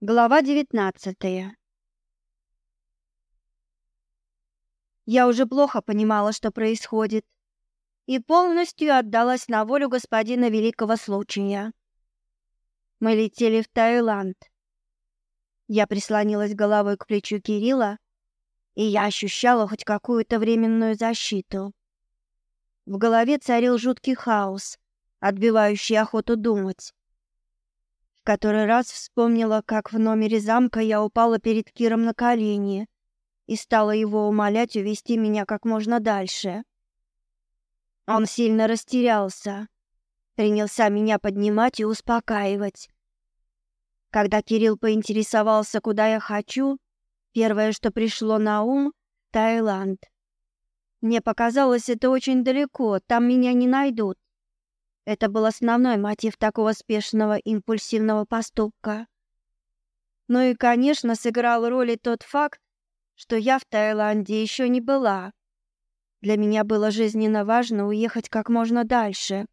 Глава девятнадцатая. Я уже плохо понимала, что происходит, и полностью отдалась на волю господина великого случая. Мы летели в Таиланд. Я прислонилась головой к плечу Кирилла, и я ощущала хоть какую-то временную защиту. В голове царил жуткий хаос, отбивающий охоту думать который раз вспомнила, как в номере замка я упала перед Киром на колени и стала его умолять увести меня как можно дальше. Он сильно растерялся, принялся меня поднимать и успокаивать. Когда Кирилл поинтересовался, куда я хочу, первое, что пришло на ум — Таиланд. Мне показалось, это очень далеко, там меня не найдут. Это был основной мотив такого спешного импульсивного поступка. Ну и, конечно, сыграл роль и тот факт, что я в Таиланде еще не была. Для меня было жизненно важно уехать как можно дальше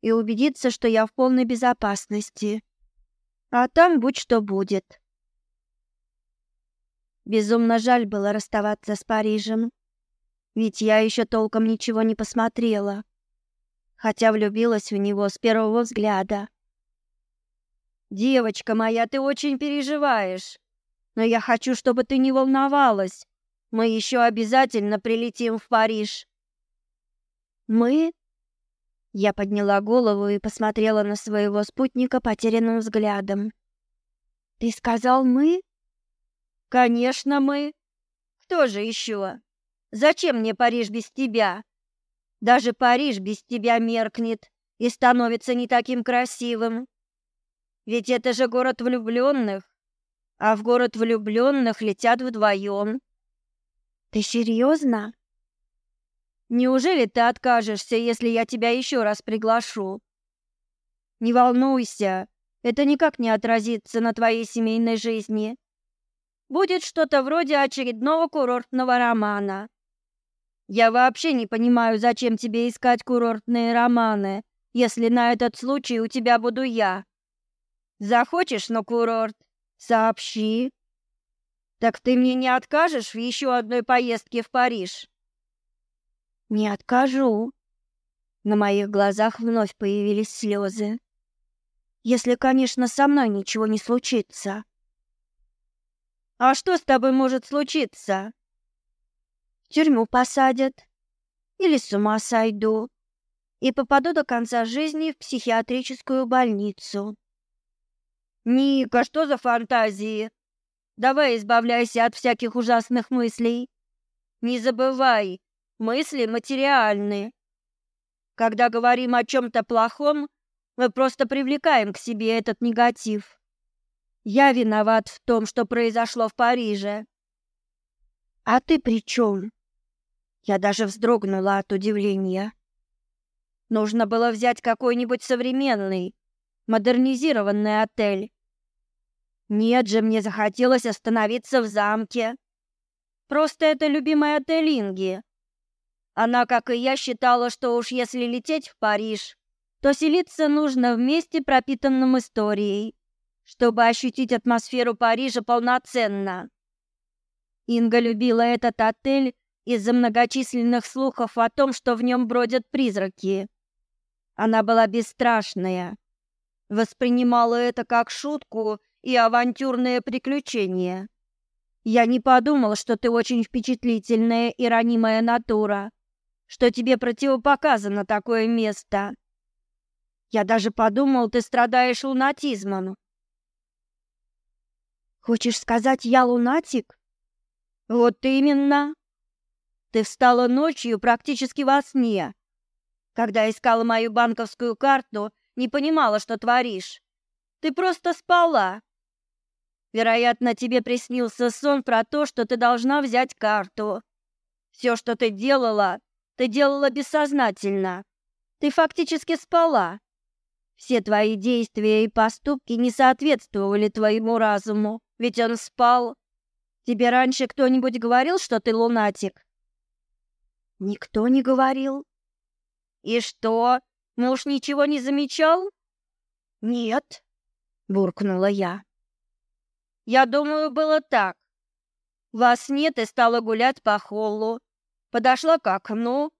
и убедиться, что я в полной безопасности. А там будь что будет. Безумно жаль было расставаться с Парижем, ведь я еще толком ничего не посмотрела хотя влюбилась в него с первого взгляда. Девочка моя, ты очень переживаешь, но я хочу, чтобы ты не волновалась. Мы еще обязательно прилетим в Париж. Мы? Я подняла голову и посмотрела на своего спутника потерянным взглядом. Ты сказал мы? Конечно, мы. Кто же еще? Зачем мне Париж без тебя? Даже Париж без тебя меркнет и становится не таким красивым. Ведь это же город влюбленных, а в город влюбленных летят вдвоем. Ты серьезно? Неужели ты откажешься, если я тебя еще раз приглашу? Не волнуйся, это никак не отразится на твоей семейной жизни. Будет что-то вроде очередного курортного романа. Я вообще не понимаю, зачем тебе искать курортные романы, если на этот случай у тебя буду я. Захочешь на курорт? Сообщи. Так ты мне не откажешь в еще одной поездке в Париж? Не откажу. На моих глазах вновь появились слезы. Если, конечно, со мной ничего не случится. А что с тобой может случиться? Тюрьму посадят или с ума сойду и попаду до конца жизни в психиатрическую больницу. Ника, что за фантазии? Давай избавляйся от всяких ужасных мыслей. Не забывай, мысли материальны. Когда говорим о чем то плохом, мы просто привлекаем к себе этот негатив. Я виноват в том, что произошло в Париже. А ты при чем? Я даже вздрогнула от удивления. Нужно было взять какой-нибудь современный, модернизированный отель. Нет же, мне захотелось остановиться в замке. Просто это любимый отель Инги. Она, как и я, считала, что уж если лететь в Париж, то селиться нужно в месте, пропитанном историей, чтобы ощутить атмосферу Парижа полноценно. Инга любила этот отель из-за многочисленных слухов о том, что в нем бродят призраки. Она была бесстрашная, воспринимала это как шутку и авантюрное приключение. Я не подумал, что ты очень впечатлительная и ранимая натура, что тебе противопоказано такое место. Я даже подумал, ты страдаешь лунатизмом. Хочешь сказать, я лунатик? Вот именно. Ты встала ночью практически во сне. Когда искала мою банковскую карту, не понимала, что творишь. Ты просто спала. Вероятно, тебе приснился сон про то, что ты должна взять карту. Все, что ты делала, ты делала бессознательно. Ты фактически спала. Все твои действия и поступки не соответствовали твоему разуму, ведь он спал. Тебе раньше кто-нибудь говорил, что ты лунатик? Никто не говорил. И что? Муж ничего не замечал? Нет, буркнула я. Я думаю, было так. Вас нет и стала гулять по холлу. Подошла к окну,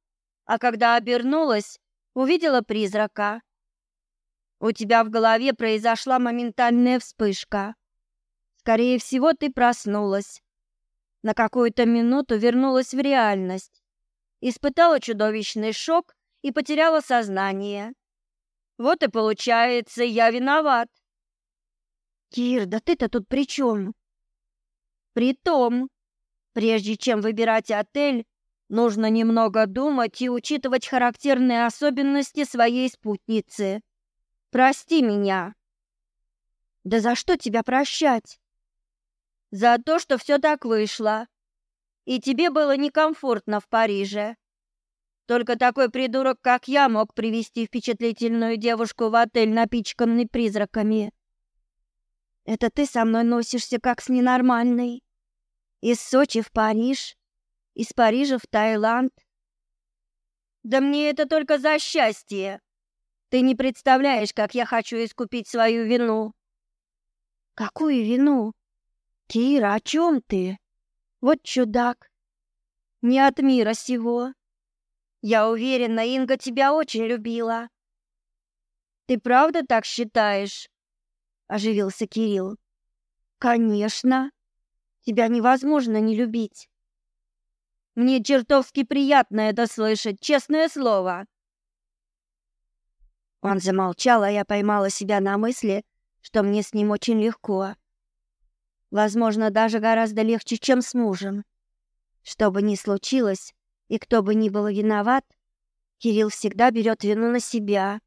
а когда обернулась, увидела призрака. У тебя в голове произошла моментальная вспышка. Скорее всего, ты проснулась. На какую-то минуту вернулась в реальность. Испытала чудовищный шок и потеряла сознание. Вот и получается, я виноват. Кир, да ты-то тут при чем? При том, прежде чем выбирать отель, нужно немного думать и учитывать характерные особенности своей спутницы. Прости меня. Да за что тебя прощать? За то, что все так вышло. И тебе было некомфортно в Париже. Только такой придурок, как я, мог привести впечатлительную девушку в отель, напичканный призраками. Это ты со мной носишься как с ненормальной. Из Сочи в Париж, из Парижа в Таиланд. Да мне это только за счастье. Ты не представляешь, как я хочу искупить свою вину. Какую вину? Кира, о чем ты? Вот чудак. Не от мира сего. Я уверена, Инга тебя очень любила. Ты правда так считаешь? оживился Кирилл. Конечно. Тебя невозможно не любить. Мне чертовски приятно это слышать, честное слово. Он замолчал, а я поймала себя на мысли, что мне с ним очень легко. Возможно, даже гораздо легче, чем с мужем. Что бы ни случилось, и кто бы ни был виноват, Кирилл всегда берет вину на себя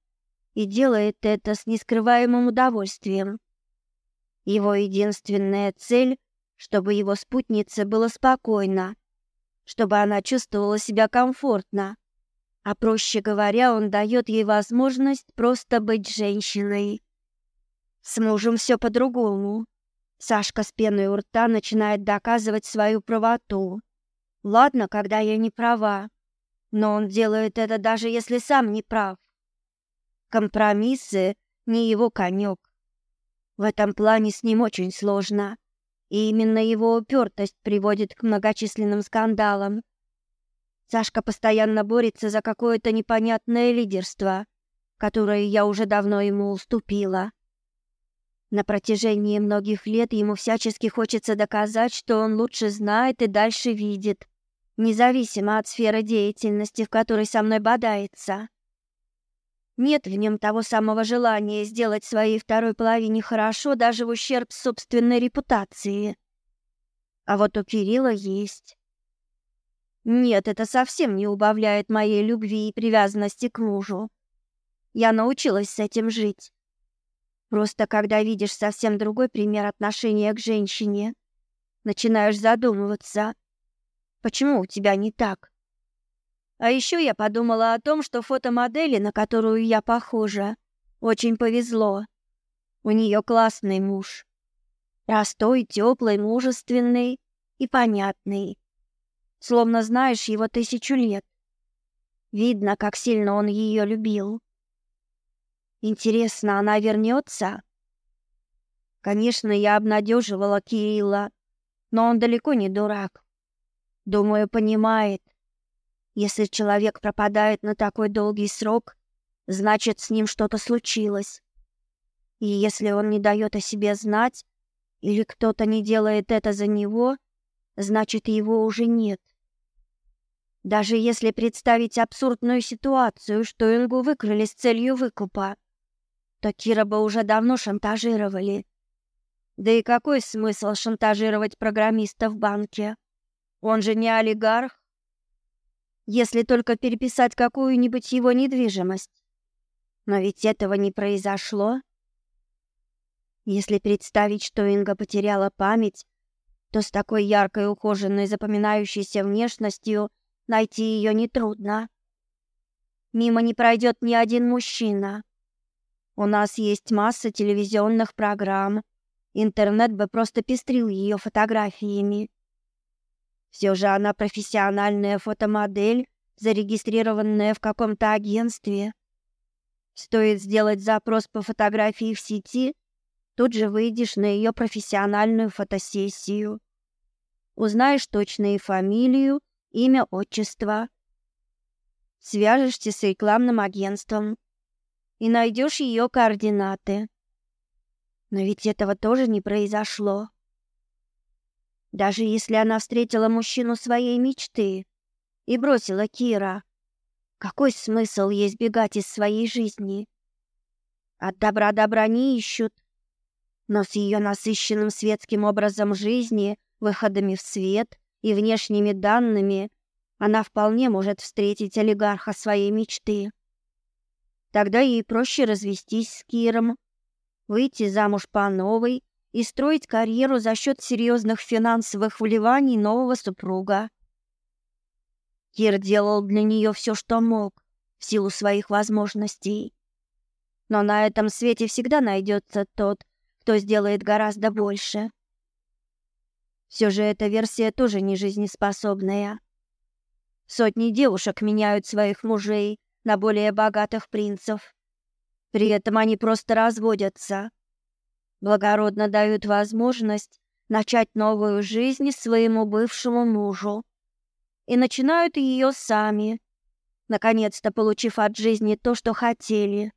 и делает это с нескрываемым удовольствием. Его единственная цель, чтобы его спутнице было спокойно, чтобы она чувствовала себя комфортно. А проще говоря, он дает ей возможность просто быть женщиной. С мужем все по-другому. Сашка с пеной у рта начинает доказывать свою правоту. Ладно, когда я не права, но он делает это даже если сам не прав. Компромиссы не его конек. В этом плане с ним очень сложно, и именно его упертость приводит к многочисленным скандалам. Сашка постоянно борется за какое-то непонятное лидерство, которое я уже давно ему уступила. На протяжении многих лет ему всячески хочется доказать, что он лучше знает и дальше видит, независимо от сферы деятельности, в которой со мной бодается. Нет в нем того самого желания сделать своей второй половине хорошо даже в ущерб собственной репутации. А вот у Кирилла есть. Нет, это совсем не убавляет моей любви и привязанности к мужу. Я научилась с этим жить. Просто когда видишь совсем другой пример отношения к женщине, начинаешь задумываться, почему у тебя не так. А еще я подумала о том, что фотомодели, на которую я похожа, очень повезло. У нее классный муж. Простой, теплый, мужественный и понятный. Словно знаешь его тысячу лет. Видно, как сильно он ее любил. Интересно, она вернется? Конечно, я обнадеживала Кирилла, но он далеко не дурак. Думаю, понимает, если человек пропадает на такой долгий срок, значит, с ним что-то случилось. И если он не дает о себе знать, или кто-то не делает это за него, значит, его уже нет. Даже если представить абсурдную ситуацию, что Ингу выкрали с целью выкупа, то Кира бы уже давно шантажировали. Да и какой смысл шантажировать программиста в банке? Он же не олигарх если только переписать какую-нибудь его недвижимость. Но ведь этого не произошло. Если представить, что Инга потеряла память, то с такой яркой, ухоженной, запоминающейся внешностью найти ее нетрудно. Мимо не пройдет ни один мужчина. У нас есть масса телевизионных программ. Интернет бы просто пестрил ее фотографиями. Все же она профессиональная фотомодель, зарегистрированная в каком-то агентстве. Стоит сделать запрос по фотографии в сети, Тут же выйдешь на ее профессиональную фотосессию. Узнаешь точную фамилию, имя, отчество. Свяжешься с рекламным агентством и найдешь ее координаты. Но ведь этого тоже не произошло. Даже если она встретила мужчину своей мечты и бросила Кира, какой смысл ей сбегать из своей жизни? От добра добра не ищут. Но с ее насыщенным светским образом жизни, выходами в свет и внешними данными она вполне может встретить олигарха своей мечты. Тогда ей проще развестись с Киром, выйти замуж по новой и строить карьеру за счет серьезных финансовых вливаний нового супруга. Кир делал для нее все, что мог, в силу своих возможностей. Но на этом свете всегда найдется тот, кто сделает гораздо больше. Все же эта версия тоже не жизнеспособная. Сотни девушек меняют своих мужей на более богатых принцев. При этом они просто разводятся. Благородно дают возможность начать новую жизнь своему бывшему мужу. И начинают ее сами, наконец-то получив от жизни то, что хотели.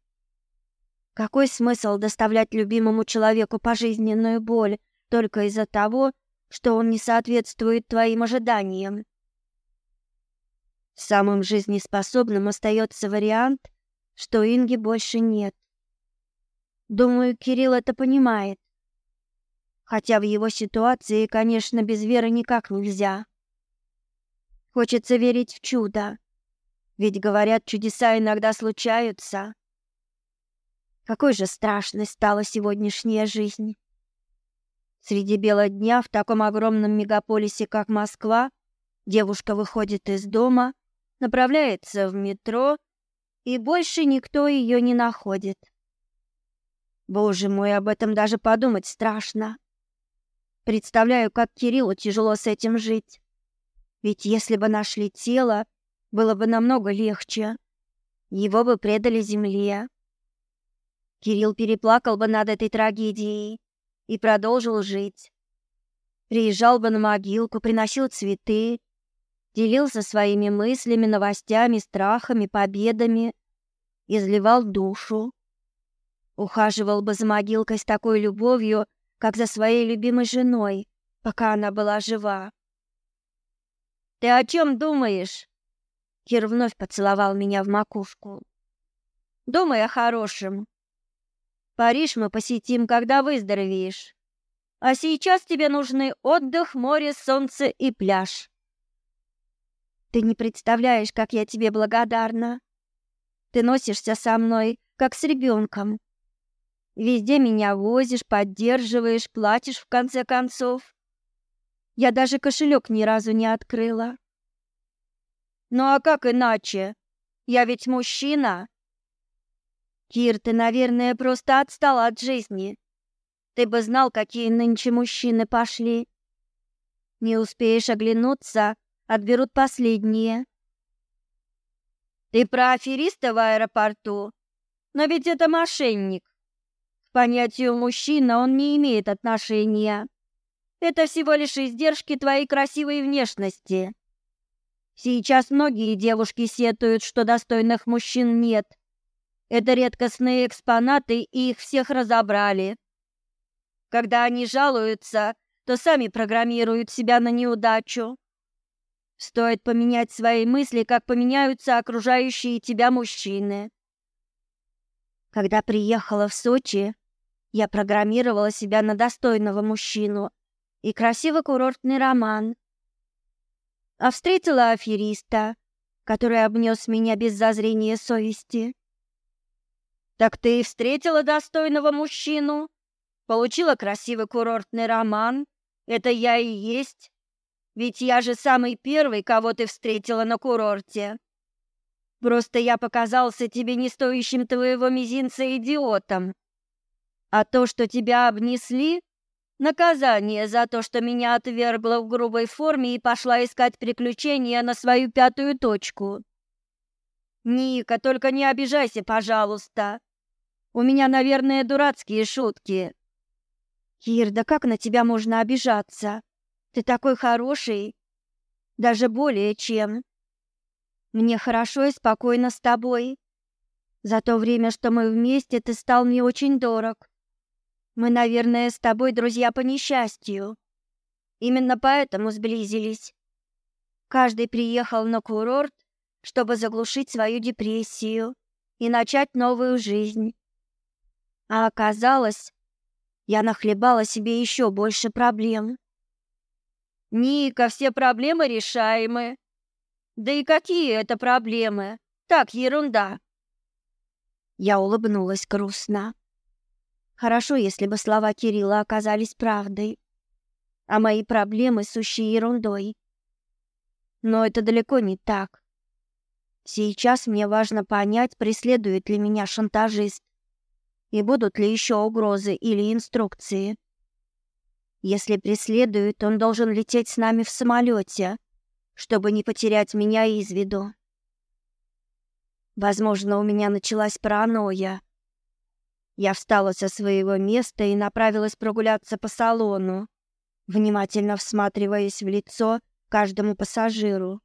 Какой смысл доставлять любимому человеку пожизненную боль только из-за того, что он не соответствует твоим ожиданиям? Самым жизнеспособным остается вариант, что Инги больше нет. Думаю, Кирилл это понимает. Хотя в его ситуации, конечно, без веры никак нельзя. Хочется верить в чудо. Ведь говорят, чудеса иногда случаются. Какой же страшной стала сегодняшняя жизнь. Среди бела дня в таком огромном мегаполисе, как Москва, девушка выходит из дома направляется в метро, и больше никто ее не находит. Боже мой, об этом даже подумать страшно. Представляю, как Кириллу тяжело с этим жить. Ведь если бы нашли тело, было бы намного легче. Его бы предали земле. Кирилл переплакал бы над этой трагедией и продолжил жить. Приезжал бы на могилку, приносил цветы, делился своими мыслями, новостями, страхами, победами, изливал душу. Ухаживал бы за могилкой с такой любовью, как за своей любимой женой, пока она была жива. «Ты о чем думаешь?» Кир вновь поцеловал меня в макушку. «Думай о хорошем. Париж мы посетим, когда выздоровеешь. А сейчас тебе нужны отдых, море, солнце и пляж. Ты не представляешь, как я тебе благодарна. Ты носишься со мной, как с ребенком. Везде меня возишь, поддерживаешь, платишь в конце концов. Я даже кошелек ни разу не открыла. Ну а как иначе? Я ведь мужчина. Кир, ты, наверное, просто отстал от жизни. Ты бы знал, какие нынче мужчины пошли. Не успеешь оглянуться, отберут последние. Ты про афериста в аэропорту? Но ведь это мошенник. К понятию мужчина он не имеет отношения. Это всего лишь издержки твоей красивой внешности. Сейчас многие девушки сетуют, что достойных мужчин нет. Это редкостные экспонаты, и их всех разобрали. Когда они жалуются, то сами программируют себя на неудачу. Стоит поменять свои мысли, как поменяются окружающие тебя мужчины. Когда приехала в Сочи, я программировала себя на достойного мужчину и красивый курортный роман. А встретила афериста, который обнес меня без зазрения совести. Так ты и встретила достойного мужчину, получила красивый курортный роман. Это я и есть ведь я же самый первый, кого ты встретила на курорте. Просто я показался тебе не стоящим твоего мизинца идиотом. А то, что тебя обнесли, наказание за то, что меня отвергла в грубой форме и пошла искать приключения на свою пятую точку. Ника, только не обижайся, пожалуйста. У меня, наверное, дурацкие шутки. Кир, да как на тебя можно обижаться? Ты такой хороший, даже более чем. Мне хорошо и спокойно с тобой. За то время, что мы вместе, ты стал мне очень дорог. Мы, наверное, с тобой друзья по несчастью. Именно поэтому сблизились. Каждый приехал на курорт, чтобы заглушить свою депрессию и начать новую жизнь. А оказалось, я нахлебала себе еще больше проблем. Ника, все проблемы решаемы. Да и какие это проблемы? Так, ерунда. Я улыбнулась грустно. Хорошо, если бы слова Кирилла оказались правдой, а мои проблемы сущей ерундой. Но это далеко не так. Сейчас мне важно понять, преследует ли меня шантажист и будут ли еще угрозы или инструкции. Если преследует, он должен лететь с нами в самолете, чтобы не потерять меня из виду. Возможно, у меня началась паранойя. Я встала со своего места и направилась прогуляться по салону, внимательно всматриваясь в лицо каждому пассажиру.